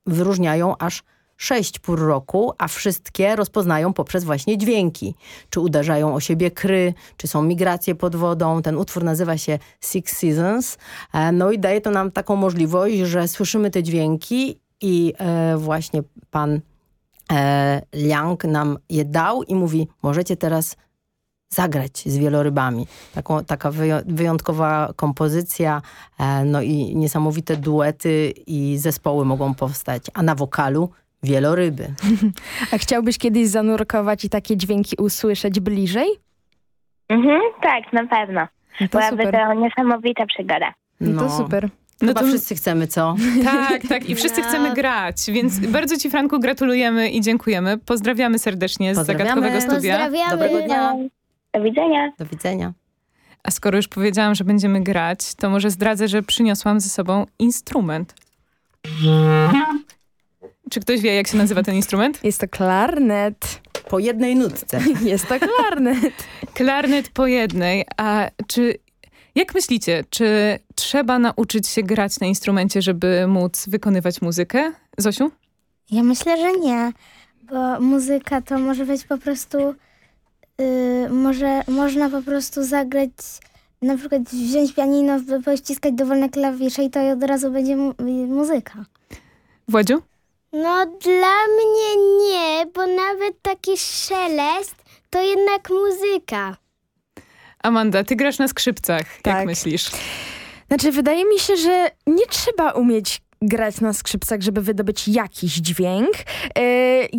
wyróżniają aż sześć pór roku, a wszystkie rozpoznają poprzez właśnie dźwięki. Czy uderzają o siebie kry, czy są migracje pod wodą. Ten utwór nazywa się Six Seasons. E, No i daje to nam taką możliwość, że słyszymy te dźwięki i e, właśnie pan e, Liang nam je dał i mówi, możecie teraz zagrać z wielorybami. Taką, taka wyjątkowa kompozycja, e, no i niesamowite duety i zespoły mogą powstać. A na wokalu wieloryby. *laughs* A chciałbyś kiedyś zanurkować i takie dźwięki usłyszeć bliżej? Mhm, tak, na pewno. to Byłaby super. to niesamowita przygoda. No. To super. No Chyba to- wszyscy chcemy, co? *laughs* Tak, tak. I wszyscy chcemy grać, więc bardzo ci Franku gratulujemy i dziękujemy. Pozdrawiamy serdecznie z zagadkowego studia. Pozdrawiamy. Dobrego dnia. Do widzenia. Do widzenia. A skoro już powiedziałam, że będziemy grać, to może zdradzę, że przyniosłam ze sobą instrument. Czy ktoś wie, jak się nazywa ten instrument? Jest to klarnet. Po jednej nutce. *laughs* Jest to klarnet. Klarnet po jednej. A czy, jak myślicie, czy trzeba nauczyć się grać na instrumencie, żeby móc wykonywać muzykę? Zosiu? Ja myślę, że nie, bo muzyka to może być po prostu, yy, może, można po prostu zagrać, na przykład wziąć pianino, pościskać dowolne klawisze i to od razu będzie mu muzyka. Władziu? No dla mnie nie, bo nawet taki szelest to jednak muzyka. Amanda, ty grasz na skrzypcach, Tak. jak myślisz? Znaczy, wydaje mi się, że nie trzeba umieć grać na skrzypcach, żeby wydobyć jakiś dźwięk. E,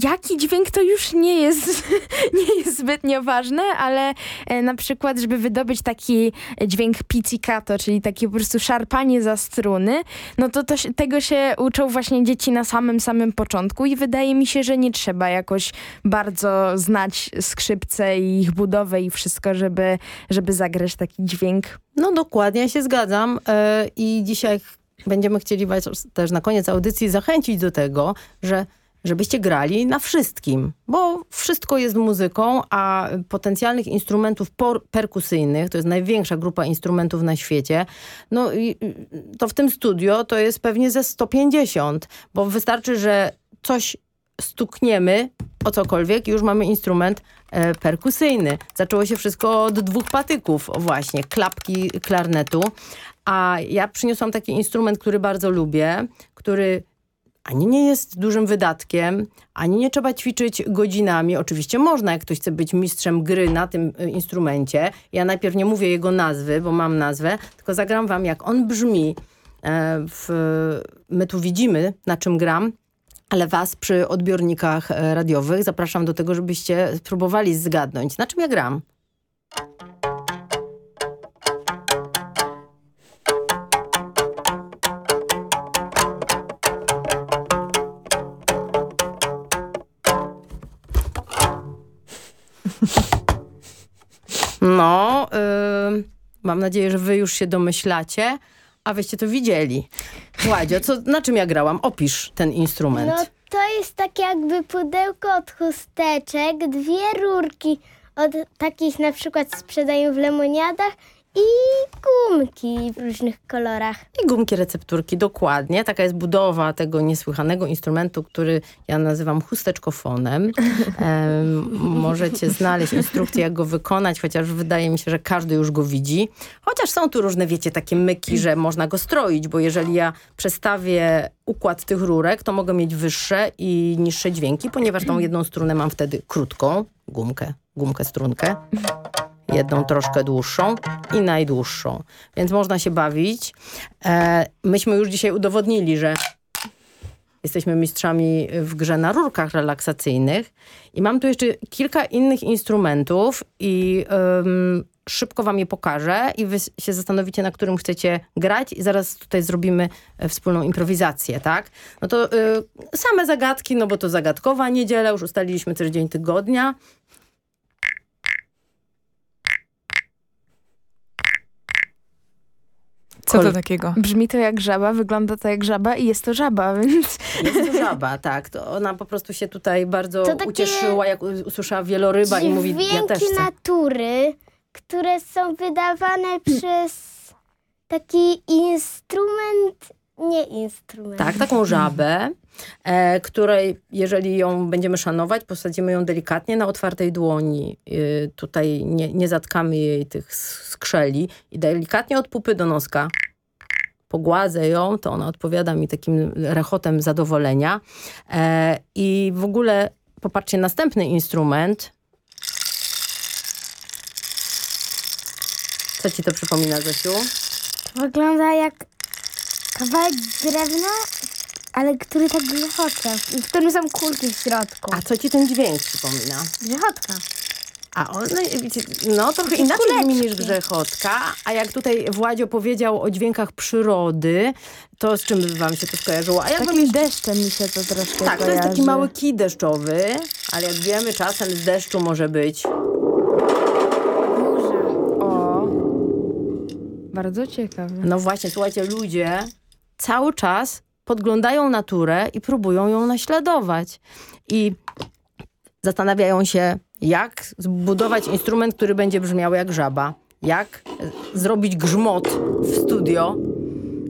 jaki dźwięk to już nie jest, *laughs* nie jest zbytnio ważne, ale e, na przykład, żeby wydobyć taki dźwięk pizzicato, czyli takie po prostu szarpanie za struny, no to, to tego się uczą właśnie dzieci na samym, samym początku i wydaje mi się, że nie trzeba jakoś bardzo znać skrzypce i ich budowę i wszystko, żeby, żeby zagrać taki dźwięk. No dokładnie, ja się zgadzam e, i dzisiaj będziemy chcieli was też na koniec audycji zachęcić do tego, że żebyście grali na wszystkim, bo wszystko jest muzyką, a potencjalnych instrumentów perkusyjnych, to jest największa grupa instrumentów na świecie, no i i to w tym studio to jest pewnie ze 150, bo wystarczy, że coś stukniemy o cokolwiek i już mamy instrument e, perkusyjny. Zaczęło się wszystko od dwóch patyków właśnie, klapki klarnetu, a ja przyniosłam taki instrument, który bardzo lubię, który ani nie jest dużym wydatkiem, ani nie trzeba ćwiczyć godzinami. Oczywiście można, jak ktoś chce być mistrzem gry na tym y, instrumencie. Ja najpierw nie mówię jego nazwy, bo mam nazwę, tylko zagram wam, jak on brzmi. E, w, my tu widzimy, na czym gram, ale was przy odbiornikach e, radiowych zapraszam do tego, żebyście spróbowali zgadnąć, na czym ja gram. No, y, mam nadzieję, że wy już się domyślacie, a wyście to widzieli. Władzio, co, na czym ja grałam? Opisz ten instrument. No to jest takie jakby pudełko od chusteczek, dwie rurki od takich na przykład sprzedają w lemoniadach i gumki w różnych kolorach. I gumki recepturki, dokładnie. Taka jest budowa tego niesłychanego instrumentu, który ja nazywam chusteczkofonem. *laughs* Em, możecie znaleźć instrukcję, jak go wykonać, chociaż wydaje mi się, że każdy już go widzi. Chociaż są tu różne, wiecie, takie myki, że można go stroić, bo jeżeli ja przestawię układ tych rurek, to mogę mieć wyższe i niższe dźwięki, ponieważ tą jedną strunę mam wtedy krótką, gumkę, gumkę strunkę jedną troszkę dłuższą i najdłuższą. Więc można się bawić. E, myśmy już dzisiaj udowodnili, że jesteśmy mistrzami w grze na rurkach relaksacyjnych. I mam tu jeszcze kilka innych instrumentów i em, szybko wam je pokażę i wy się zastanowicie, na którym chcecie grać i zaraz tutaj zrobimy e, wspólną improwizację, tak? No to y, same zagadki, no bo to zagadkowa niedziela, już ustaliliśmy też dzień tygodnia. Co to takiego? Brzmi to jak żaba, wygląda to jak żaba i jest to żaba, *laughs* więc... Jest to żaba, tak. To ona po prostu się tutaj bardzo To ucieszyła, jak usłyszała wieloryba i mówi, ja też chcę. natury, które są wydawane przez taki instrument, nie instrument. Tak, taką żabę, e, której jeżeli ją będziemy szanować, posadzimy ją delikatnie na otwartej dłoni. Y, tutaj nie, nie zatkamy jej tych skrzeli i delikatnie od pupy do noska pogładzę ją, to ona odpowiada mi takim rechotem zadowolenia. E, I w ogóle popatrzcie, następny instrument. Co ci to przypomina, Zosiu? Wygląda jak kawałek drewna, ale który tak grzechocze, w którym są kulki w środku. A co ci ten dźwięk przypomina? Grzechotka. A on, no, wiecie, no trochę inaczej brzmi niż grzechotka, a jak tutaj Władzio powiedział o dźwiękach przyrody, to z czym wam się to skojarzyło? A jak Takim deszczem mi się to troszkę Tak, to jest taki kojarzy. mały kij deszczowy, ale jak wiemy, czasem z deszczu może być... O, bardzo ciekawe. No właśnie, słuchajcie, ludzie cały czas podglądają naturę i próbują ją naśladować. I zastanawiają się, jak zbudować instrument, który będzie brzmiał jak żaba. Jak zrobić grzmot w studio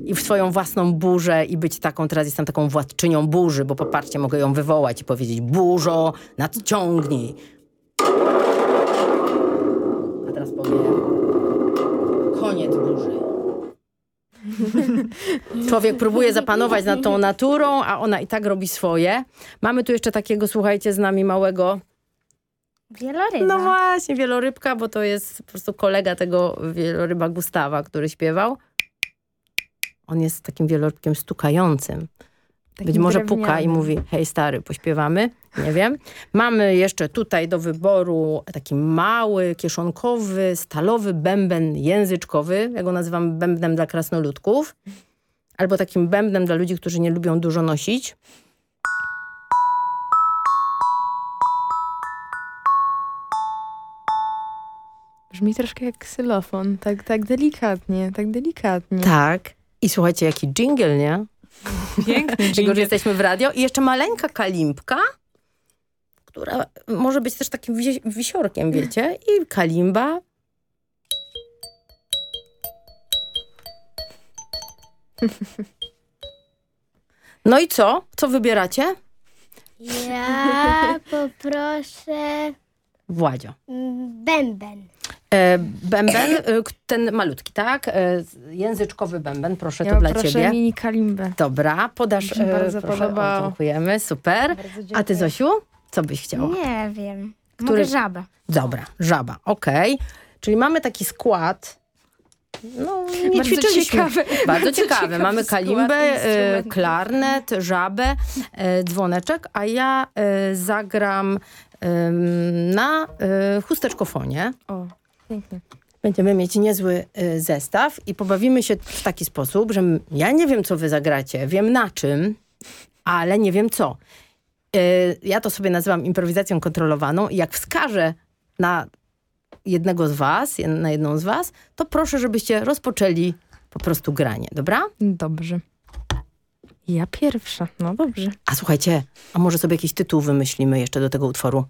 i w swoją własną burzę i być taką, teraz jestem taką władczynią burzy, bo popatrzcie, mogę ją wywołać i powiedzieć burzo, nadciągnij. A teraz powiem koniec burzy. *laughs* Człowiek próbuje zapanować nad tą naturą, a ona i tak robi swoje. Mamy tu jeszcze takiego, słuchajcie, z nami małego Wieloryba. No właśnie, wielorybka, bo to jest po prostu kolega tego wieloryba Gustawa, który śpiewał. On jest takim wielorybkiem stukającym. Być może puka i mówi, hej stary, pośpiewamy, nie wiem. Mamy jeszcze tutaj do wyboru taki mały, kieszonkowy, stalowy bęben języczkowy. Ja go nazywam bębnem dla krasnoludków. Albo takim bębnem dla ludzi, którzy nie lubią dużo nosić. Brzmi troszkę jak ksylofon, tak, tak delikatnie, tak delikatnie. Tak. I słuchajcie, jaki dżingiel, nie? Piękny *laughs* Tego, że jesteśmy w radio. I jeszcze maleńka kalimbka, która może być też takim wi- wisiorkiem, wiecie? I kalimba. *laughs* No i co? Co wybieracie? Ja *laughs* poproszę Władzio. bęben. E, bęben, e, ten malutki, tak? E, języczkowy bęben, proszę, Ja to dla proszę ciebie. mini kalimbę. Dobra, podasz. Mi się bardzo proszę, podobało. O, dziękujemy, super. A ty, Zosiu? Co byś chciała? Nie wiem. Który- Mogę żabę. Dobra, żaba, okej. Czyli mamy taki skład. No, nie Bardzo ćwiczyliśmy. ciekawy- Bardzo bardzo ciekawy. ciekawy Mamy skład kalimbę, e, instrumentów. klarnet, żabę, e, dzwoneczek, a ja e, zagram em, na e, chusteczkofonie. O, pięknie. Będziemy mieć niezły e, zestaw i pobawimy się w taki sposób, że m- ja nie wiem, co wy zagracie, wiem na czym, ale nie wiem co. E, Ja to sobie nazywam improwizacją kontrolowaną i jak wskażę na jednego z was, na jedną z was, to proszę, żebyście rozpoczęli po prostu granie, dobra? Dobrze. Ja pierwsza, no dobrze. A słuchajcie, a może sobie jakiś tytuł wymyślimy jeszcze do tego utworu?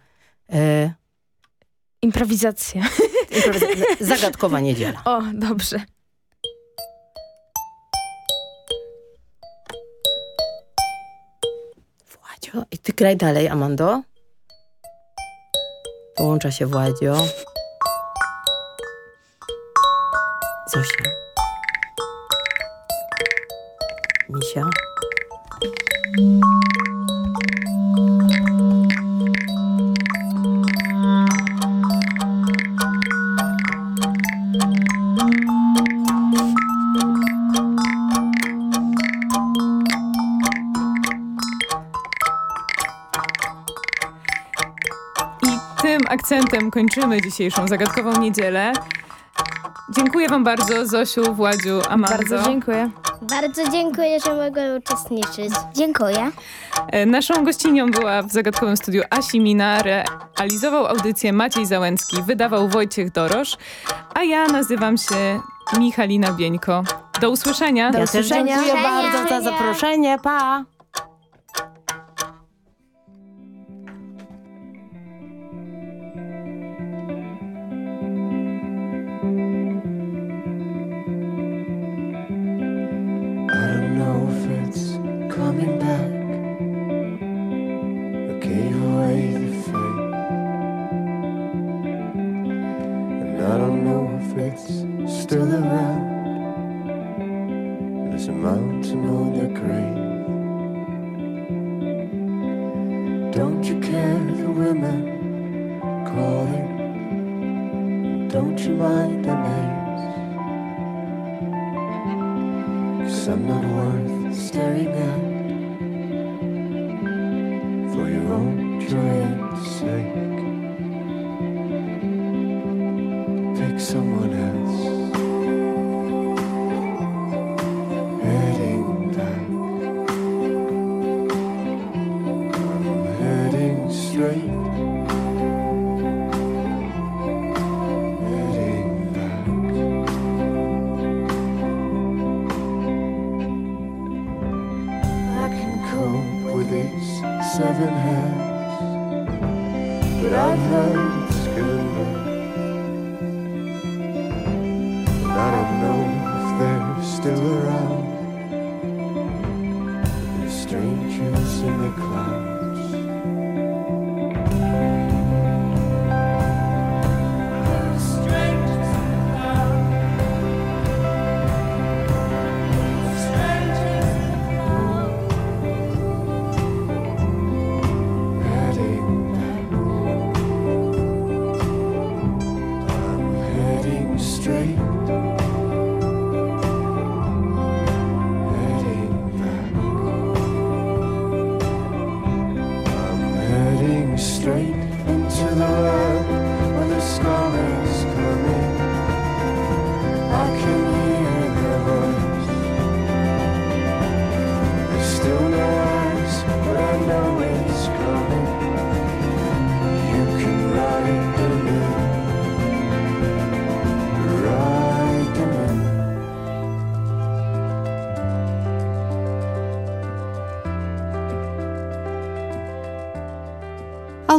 E, Improwizacja. improwizacja- *laughs* Zagadkowa niedziela. O, dobrze. I ty graj dalej, Amando. Połącza się Władzio. Zosia. Misia. Akcentem kończymy dzisiejszą zagadkową niedzielę. Dziękuję wam bardzo, Zosiu, Władziu, Amando. Bardzo dziękuję. Bardzo dziękuję, że mogę uczestniczyć. Dziękuję. E, Naszą gościnią była w zagadkowym studiu Asimina, realizował audycję Maciej Załęcki, wydawał Wojciech Dorosz, a ja nazywam się Michalina Bieńko. Do usłyszenia. ja też usłyszenia. dziękuję Do bardzo za zaproszenie. Pa!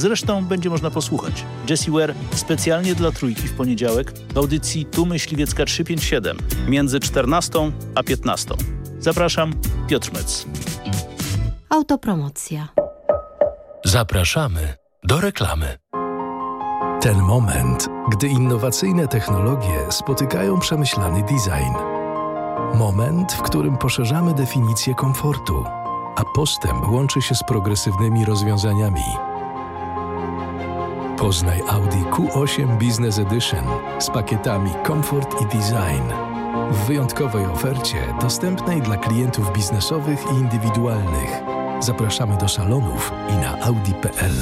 Zresztą będzie można posłuchać. Jessie Ware specjalnie dla trójki w poniedziałek w audycji Tu Myśliwiecka 357 między 14 a 15. Zapraszam, Piotr Mec. Autopromocja. Zapraszamy do reklamy. Ten moment, gdy innowacyjne technologie spotykają przemyślany design. Moment, w którym poszerzamy definicję komfortu, a postęp łączy się z progresywnymi rozwiązaniami. Poznaj Audi Q8 Business Edition z pakietami Comfort i Design. W wyjątkowej ofercie dostępnej dla klientów biznesowych i indywidualnych. Zapraszamy do salonów i na audi.pl.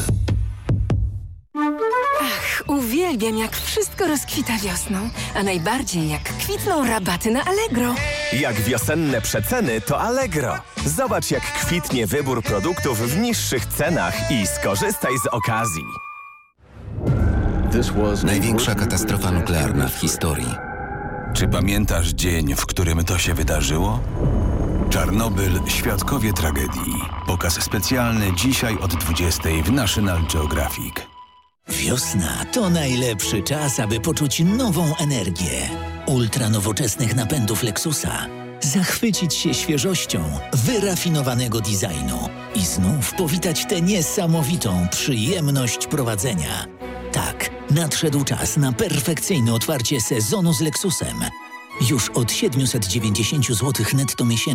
Ach, uwielbiam jak wszystko rozkwita wiosną, a najbardziej jak kwitną rabaty na Allegro. Jak wiosenne przeceny, to Allegro. Zobacz, jak kwitnie wybór produktów w niższych cenach i skorzystaj z okazji. Największa katastrofa nuklearna w historii. Czy pamiętasz dzień, w którym to się wydarzyło? Czarnobyl Świadkowie Tragedii. Pokaz specjalny dzisiaj od 20 w National Geographic. Wiosna to najlepszy czas, aby poczuć nową energię. Ultra nowoczesnych napędów Lexusa. Zachwycić się świeżością wyrafinowanego designu i znów powitać tę niesamowitą przyjemność prowadzenia. Tak, nadszedł czas na perfekcyjne otwarcie sezonu z Lexusem. Już od 790 zł netto miesięcznie.